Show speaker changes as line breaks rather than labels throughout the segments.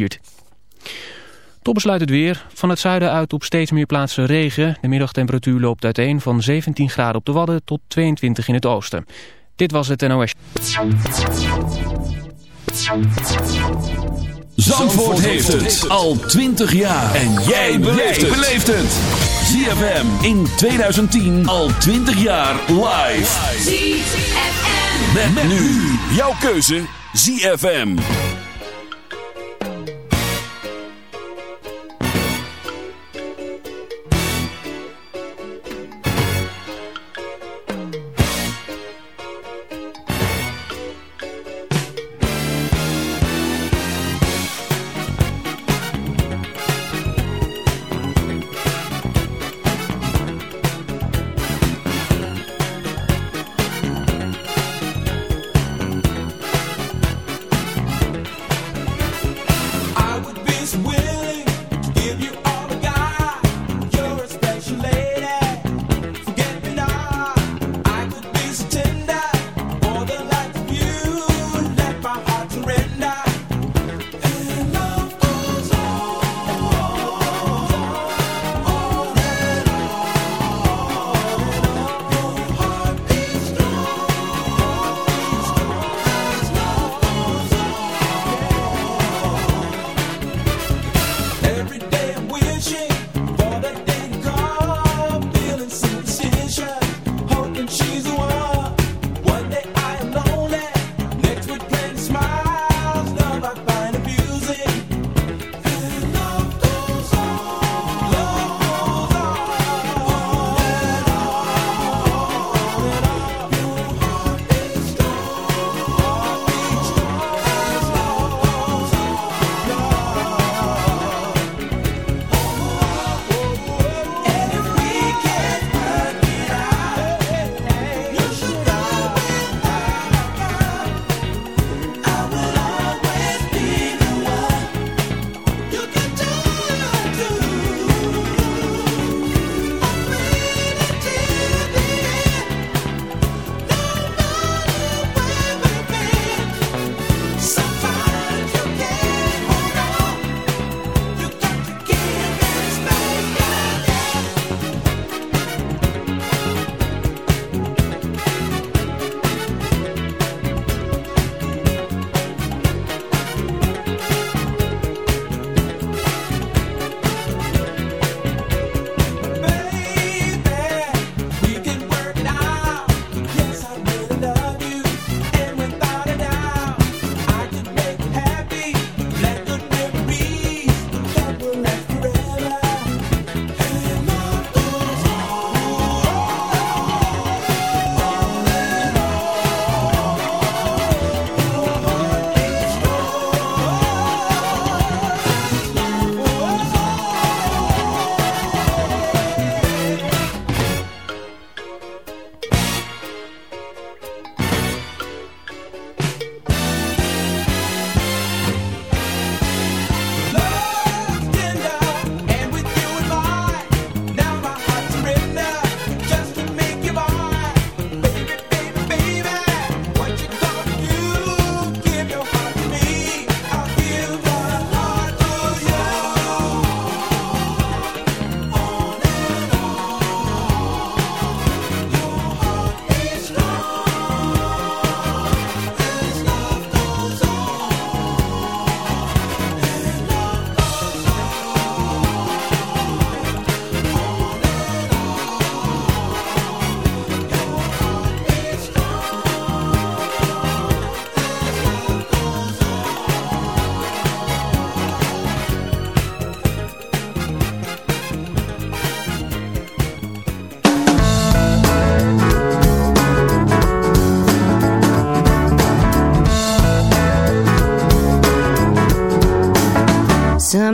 gevierd. Tot besluit het weer. Van het zuiden uit op steeds meer plaatsen regen. De middagtemperatuur loopt uiteen van 17 graden op de Wadden tot 22 in het oosten. Dit was het NOS.
Zandvoort heeft het al 20 jaar. En jij beleeft het. ZFM in 2010 al 20 jaar live.
ZFM.
Met, met nu jouw keuze ZFM.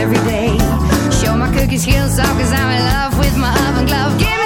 every day. Show my cookie skills off, cause I'm in love with my oven glove. Give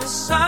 the
sun.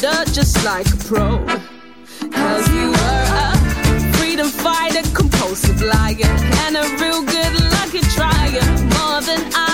does just like a pro. Cause you were a freedom fighter, compulsive liar, and a real good lucky trier. More than I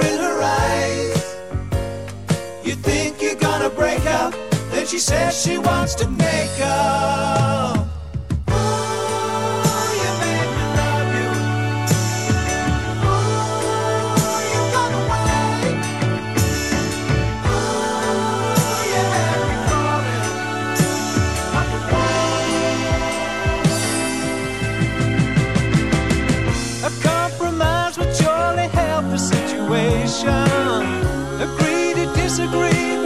in her eyes. You think you're gonna break up, then she says she wants to make up. Disagree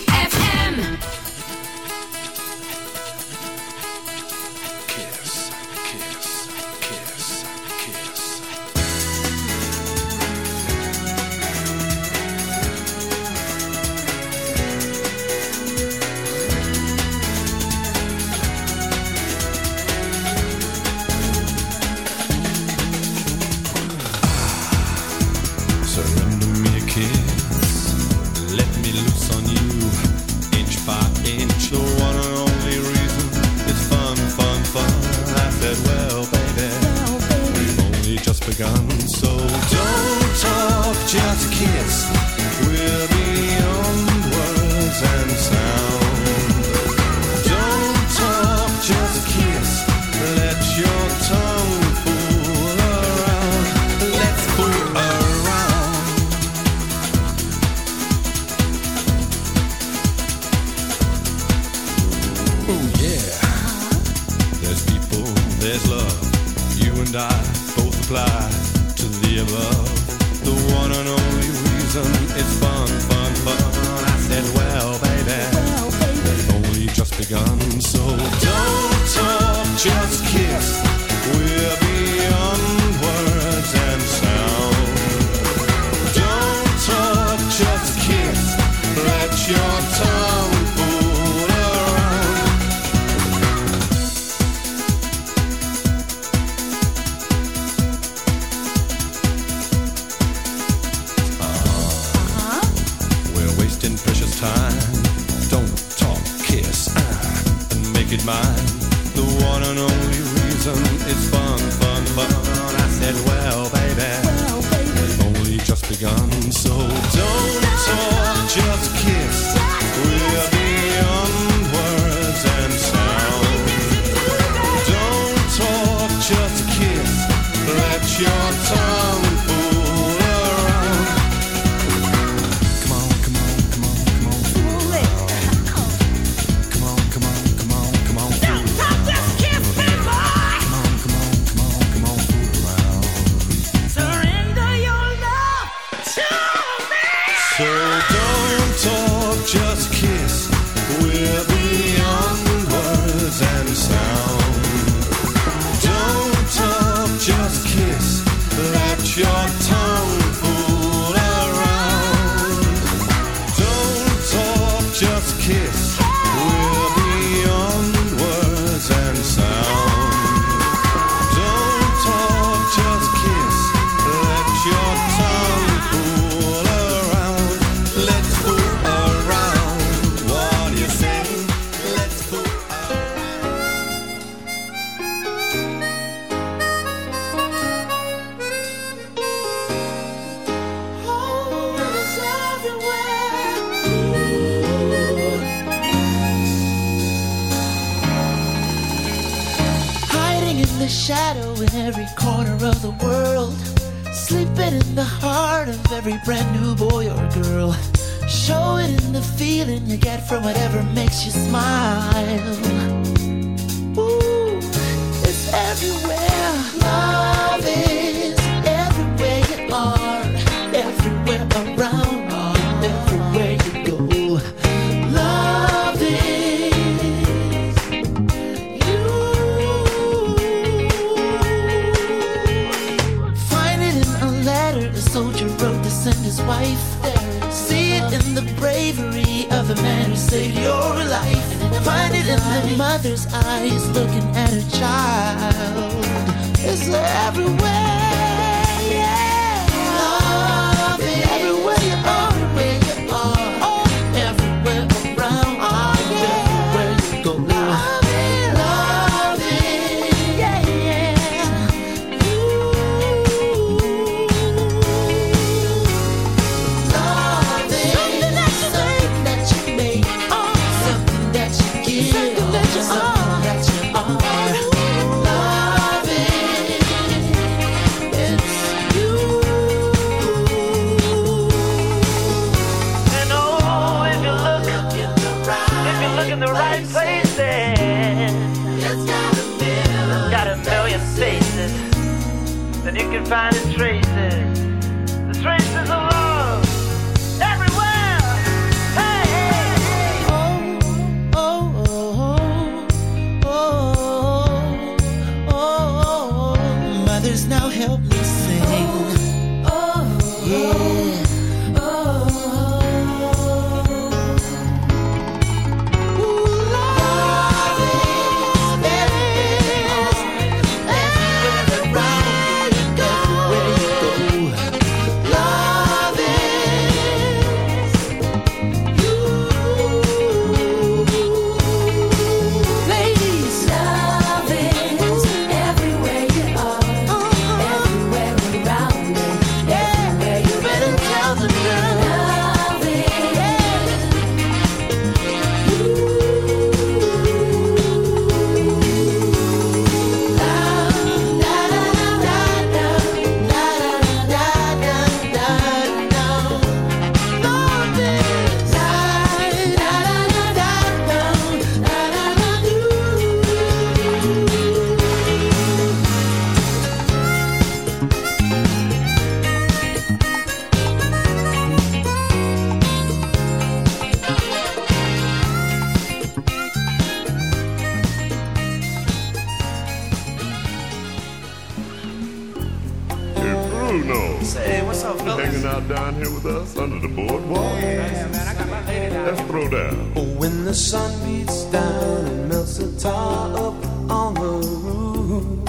here with us under the boardwalk. Yeah,
man,
I
got
my lady down. Let's throw down.
Oh, when the sun beats down and melts the tar up on the roof,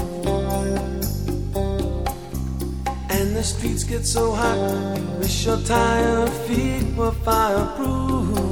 and the streets get so hot, we wish your tired feet were fireproof.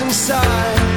inside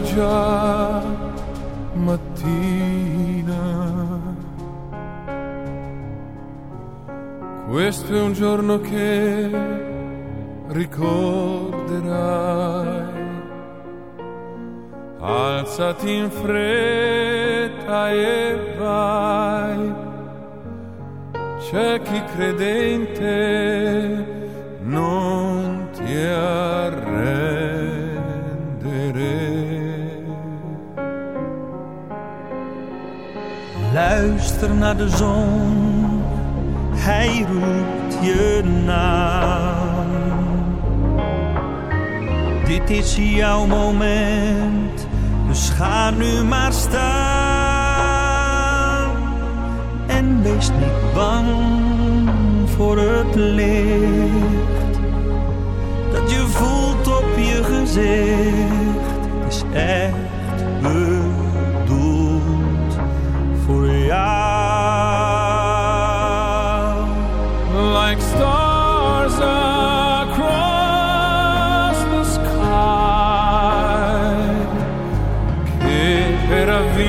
did? noite é momento.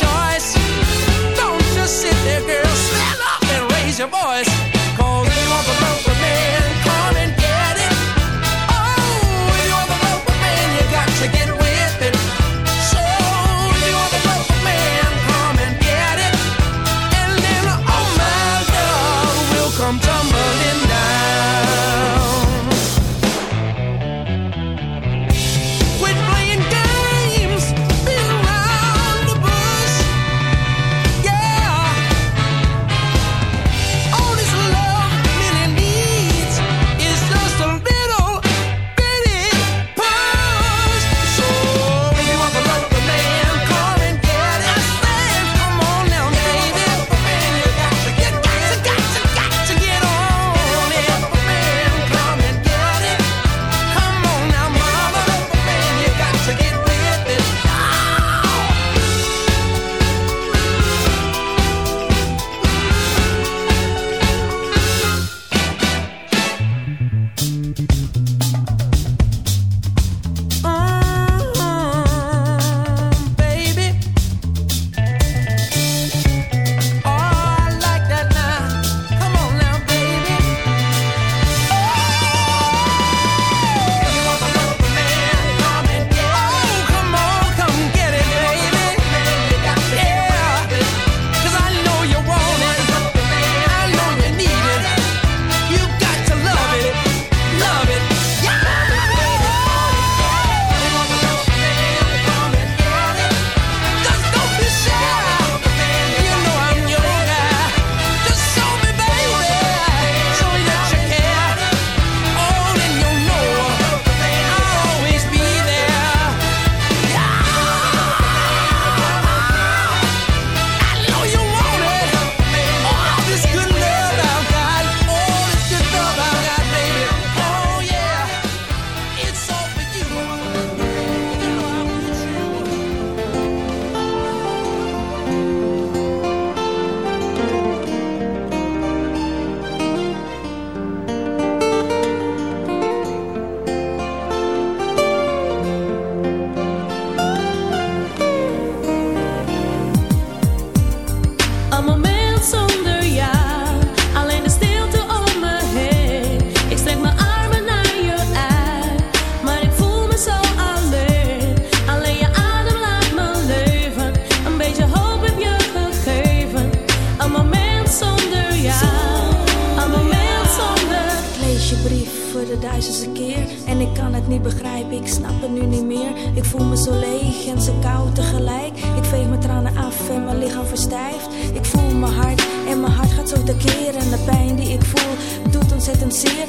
choice.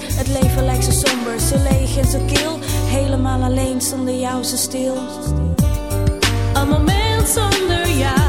Het leven lijkt zo somber, zo leeg en zo kil. Helemaal alleen zonder jou, zo stil.
Een moment zonder jou.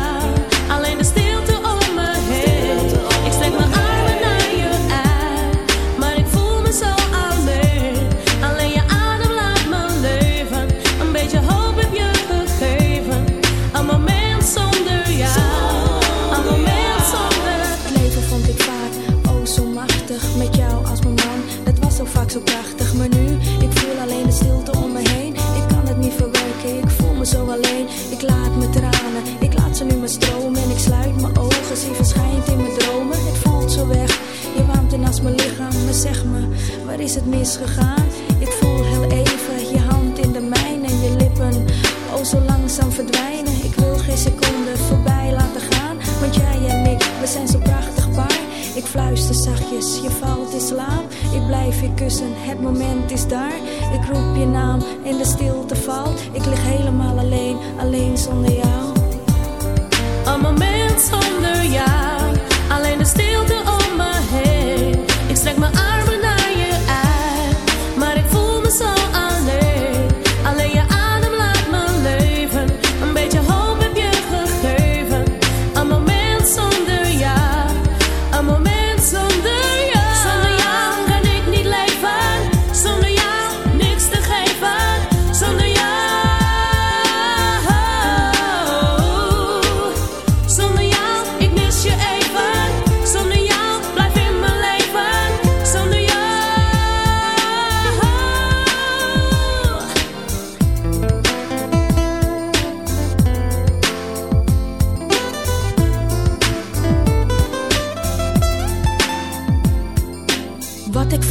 is gegaan. Ik voel heel even je hand in de mijne, je lippen al zo langzaam verdwijnen. Ik wil geen seconde voorbij laten gaan, want jij en ik, we zijn zo prachtig paar. Ik fluister zachtjes, je valt in slaap. Ik blijf je kussen, het moment is daar. Ik roep je naam en de stilte valt. Ik lig helemaal alleen, alleen zonder jou.
Een moment zonder jou.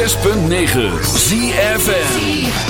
106.9 ZFM.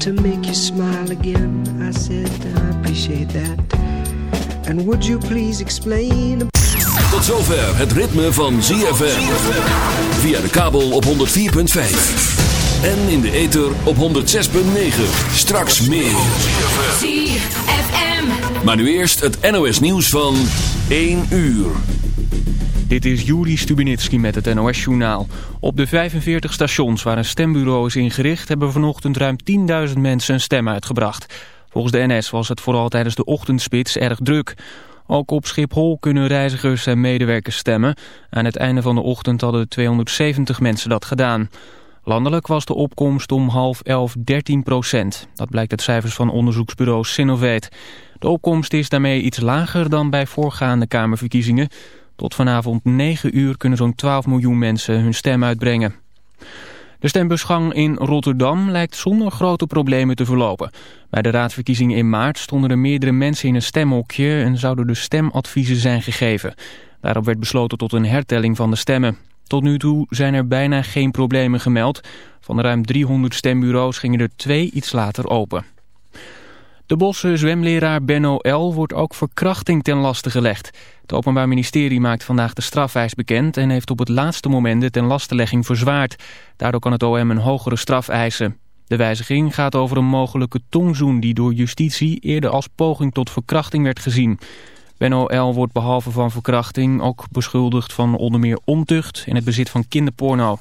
to make you smile again. I said I appreciate that. And would you please explain?
Tot zover het ritme van ZFM. Via de kabel op 104.5. En in de ether op 106.9. Straks meer.
ZFM.
Maar nu eerst het NOS nieuws van 1 uur.
Dit is Juri Stubenitski met het NOS-journaal. Op de 45 stations waar een stembureau is ingericht... hebben vanochtend ruim 10.000 mensen een stem uitgebracht. Volgens de NS was het vooral tijdens de ochtendspits erg druk. Ook op Schiphol kunnen reizigers en medewerkers stemmen. Aan het einde van de ochtend hadden 270 mensen dat gedaan. Landelijk was de opkomst om half elf 13 procent. Dat blijkt uit cijfers van onderzoeksbureau Sinovate. De opkomst is daarmee iets lager dan bij voorgaande Kamerverkiezingen... Tot vanavond 9 uur kunnen zo'n 12 miljoen mensen hun stem uitbrengen. De stembusgang in Rotterdam lijkt zonder grote problemen te verlopen. Bij de raadsverkiezingen in maart stonden er meerdere mensen in een stemhokje... en zouden de stemadviezen zijn gegeven. Daarop werd besloten tot een hertelling van de stemmen. Tot nu toe zijn er bijna geen problemen gemeld. Van de ruim 300 stembureaus gingen er twee iets later open. De Bosse zwemleraar Benno L. wordt ook verkrachting ten laste gelegd. Het Openbaar Ministerie maakt vandaag de strafeis bekend... en heeft op het laatste moment de ten lastenlegging verzwaard. Daardoor kan het OM een hogere straf eisen. De wijziging gaat over een mogelijke tongzoen... die door justitie eerder als poging tot verkrachting werd gezien. Benno L. wordt behalve van verkrachting ook beschuldigd van onder meer ontucht... en het bezit van kinderporno.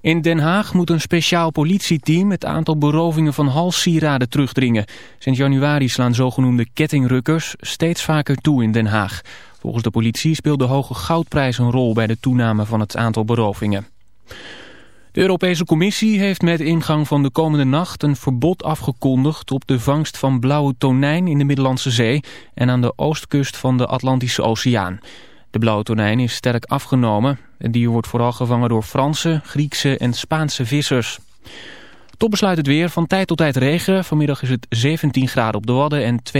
In Den Haag moet een speciaal politieteam het aantal berovingen van halssieraden terugdringen. Sinds januari slaan zogenoemde kettingrukkers steeds vaker toe in Den Haag. Volgens de politie speelt de hoge goudprijs een rol bij de toename van het aantal berovingen. De Europese Commissie heeft met ingang van de komende nacht een verbod afgekondigd op de vangst van blauwe tonijn in de Middellandse Zee en aan de oostkust van de Atlantische Oceaan. De blauwe tonijn is sterk afgenomen. Het dier wordt vooral gevangen door Franse, Griekse en Spaanse vissers. Tot besluit het weer. Van tijd tot tijd regen. Vanmiddag is het 17 graden op de Wadden en 2